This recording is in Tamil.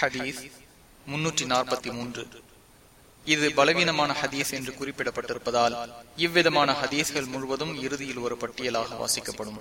ஹதீஸ் முன்னூற்றி நாற்பத்தி மூன்று. இது பலவீனமான ஹதீஸ் என்று குறிப்பிடப்பட்டிருப்பதால் இவ்விதமான ஹதீஸ்கள் முழுவதும் இறுதியில் ஒரு பட்டியலாக வாசிக்கப்படும்.